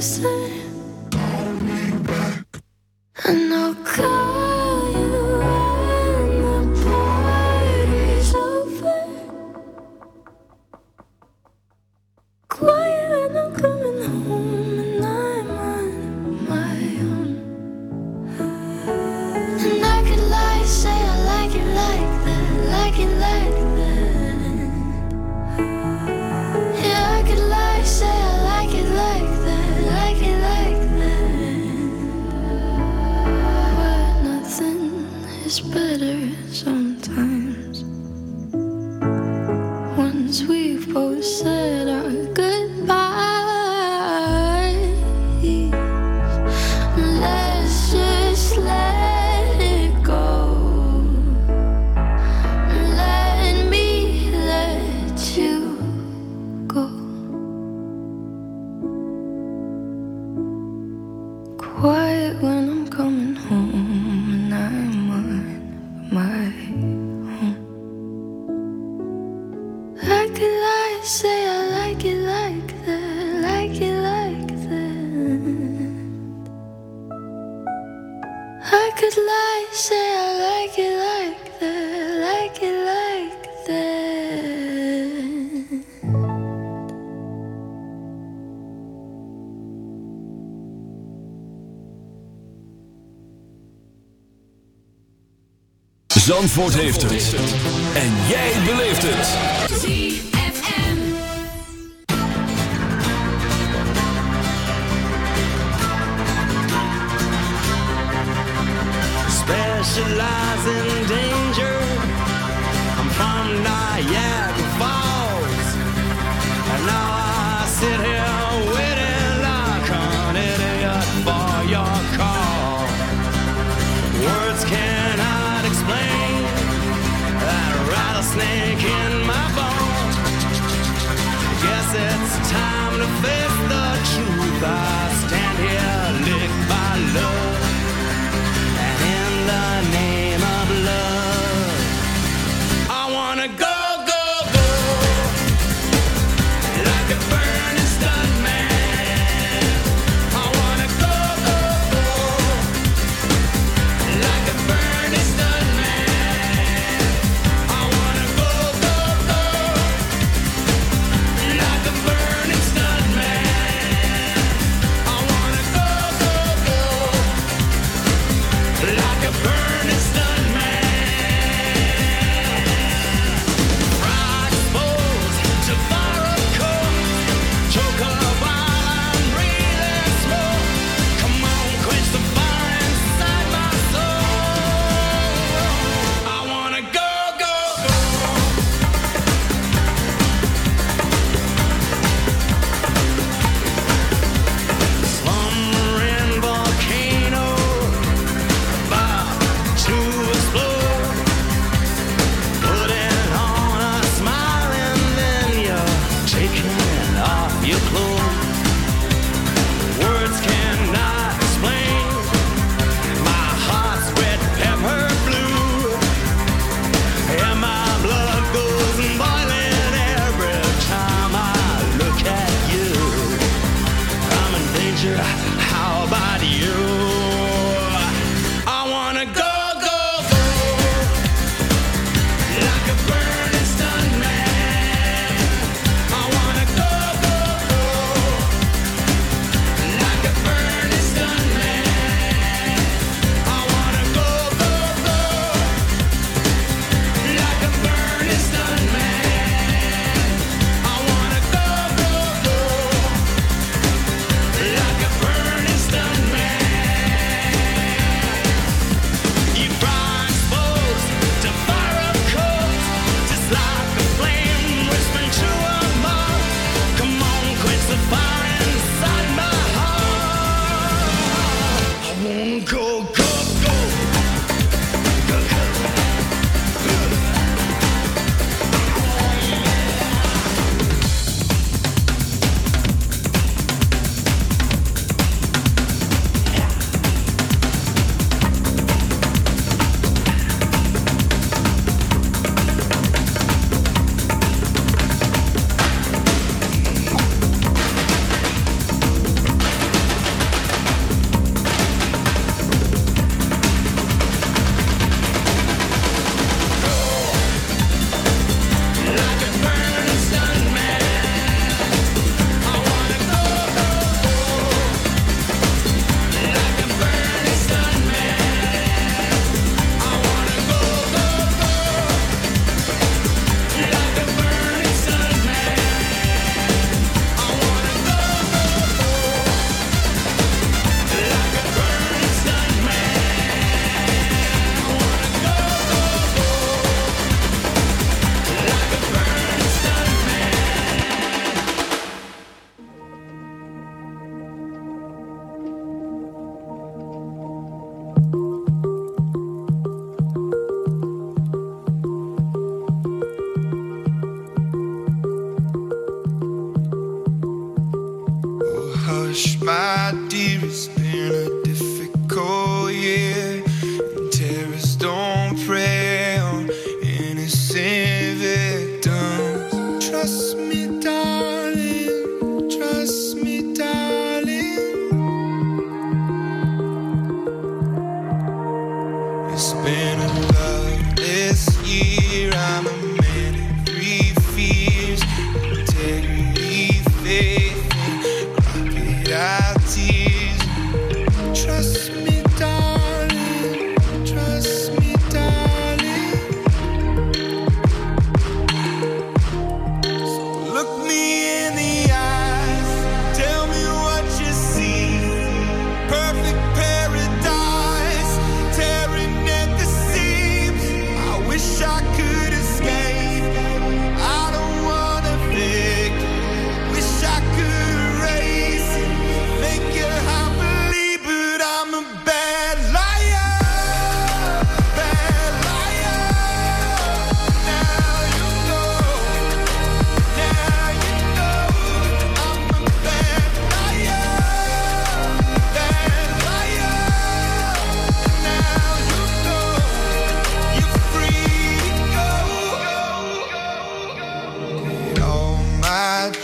closer. Hold me back. I know. Zandvoort heeft het. En jij beleeft het. Specialize in danger. I'm from Niagara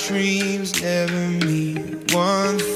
dreams never mean one thing.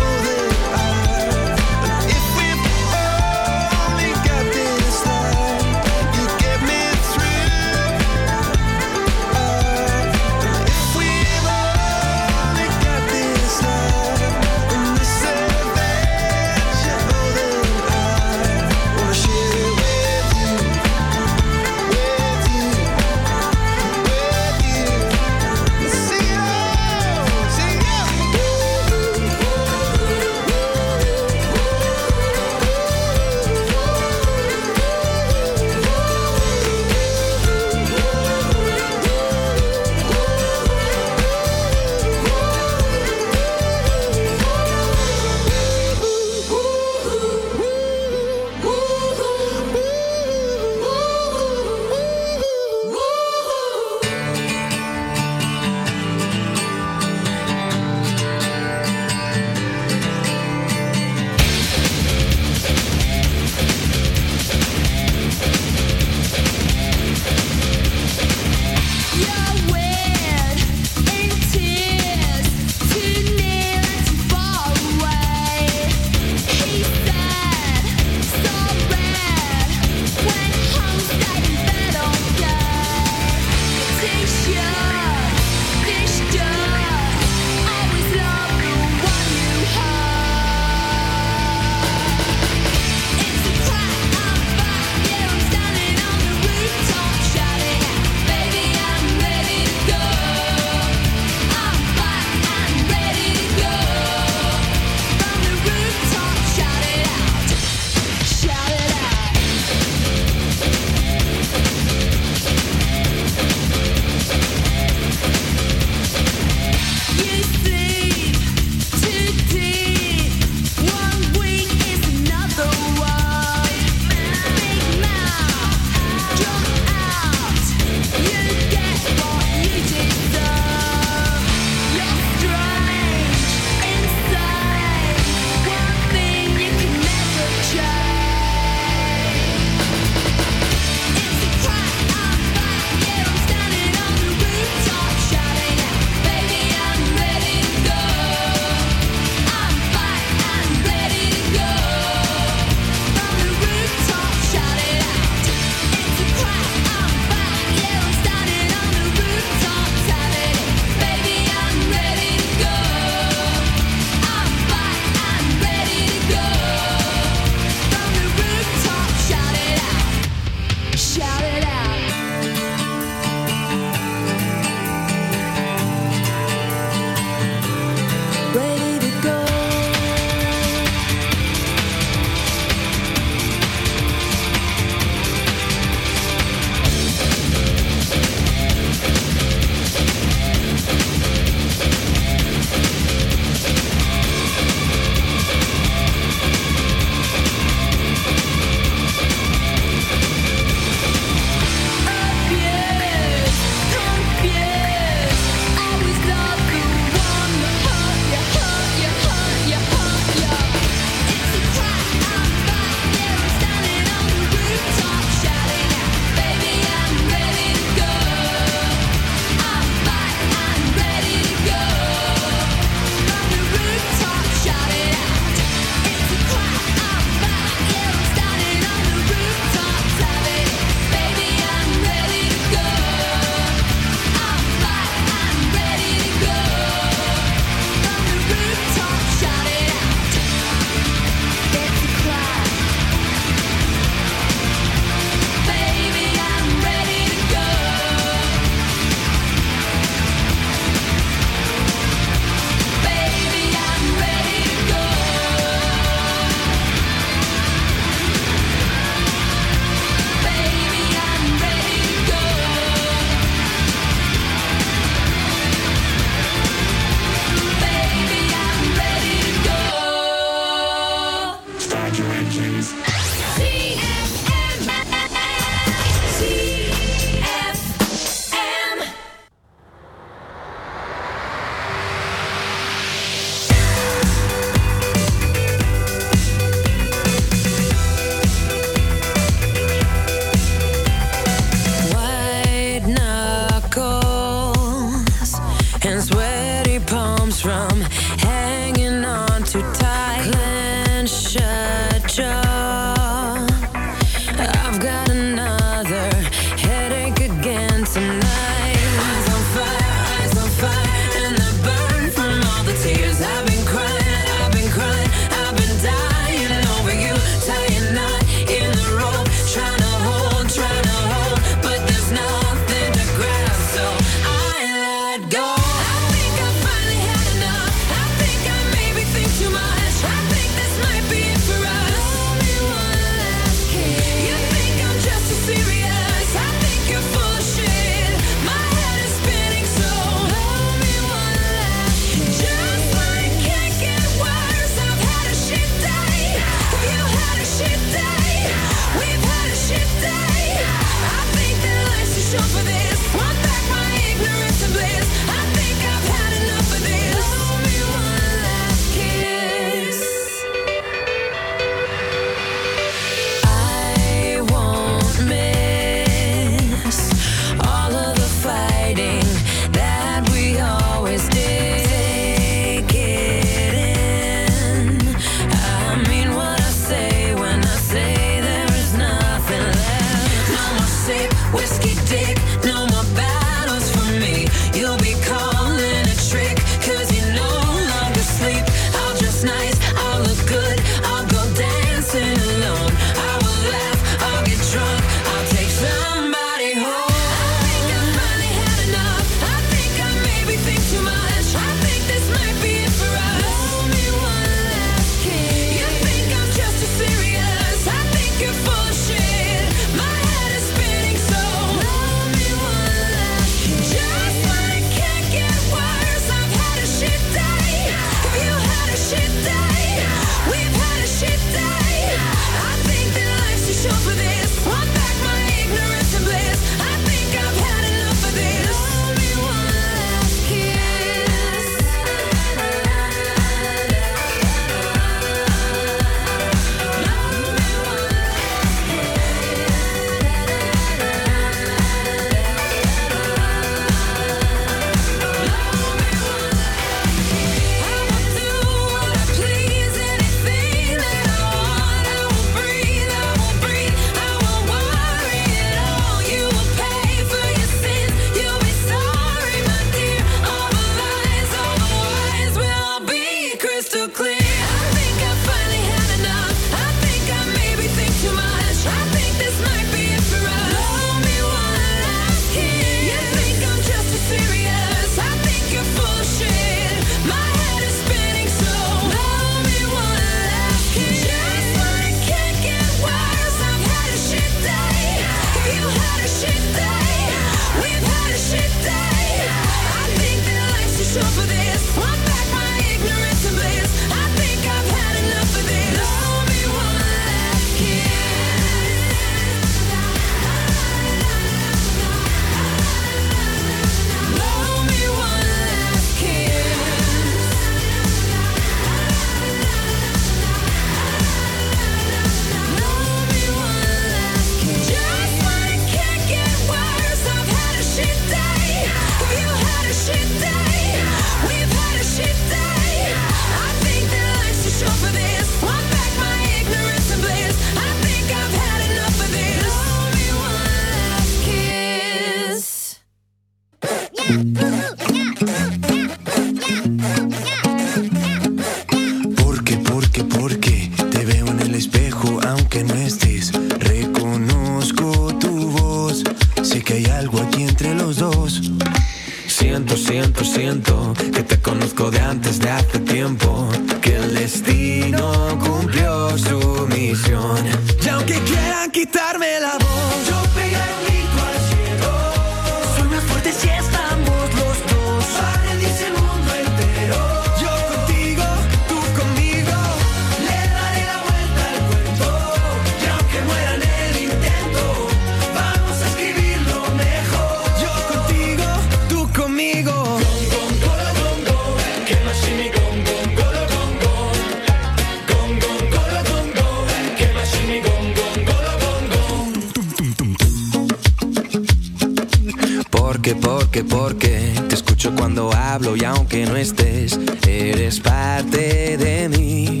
porque, porque, porque te escucho cuando hablo y aunque no estés, eres parte de mí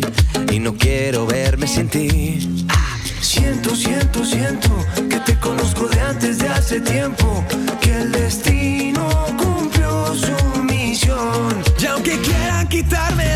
y no quiero verme sin ti. Siento, siento, siento que te conozco de antes de hace tiempo, que el destino cumplió su misión. Y aunque quieran quitarme